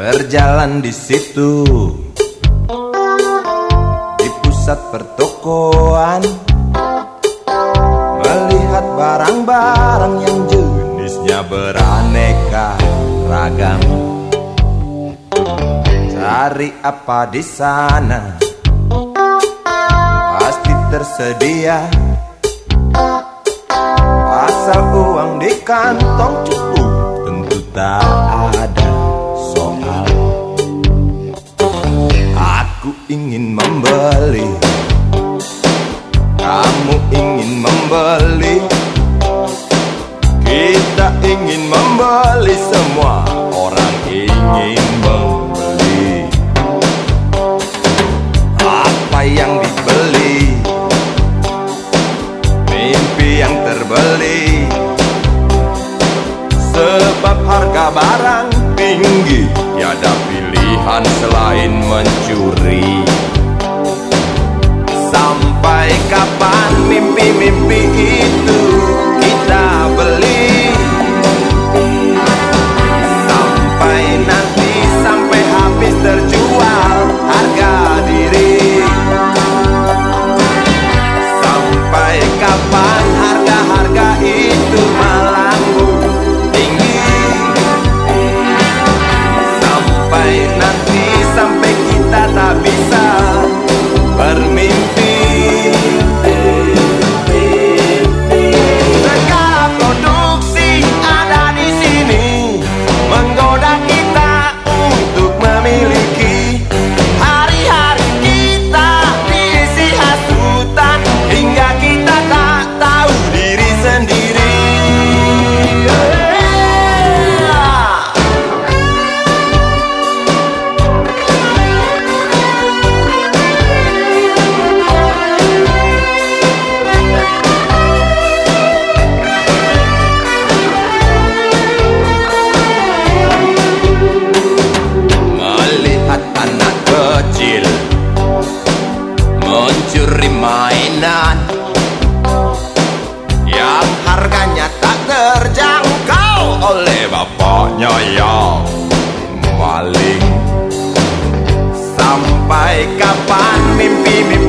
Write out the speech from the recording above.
Berjalan di situ. Di pusat pertokoan. Melihat barang-barang yang jenisnya beraneka ragam. Cari apa di sana? Pasti tersedia. Asal uang di kantong cukup. Tentu tak ingin membeli Semua. Orang ingin membeli. Apa yang dibeli? Mimpi yang terbeli. Sebab harga barang tinggi Tiada pilihan selain mencuri. Sampai kapan mimpi-mimpi itu Sampai kapan mimpi-mimpi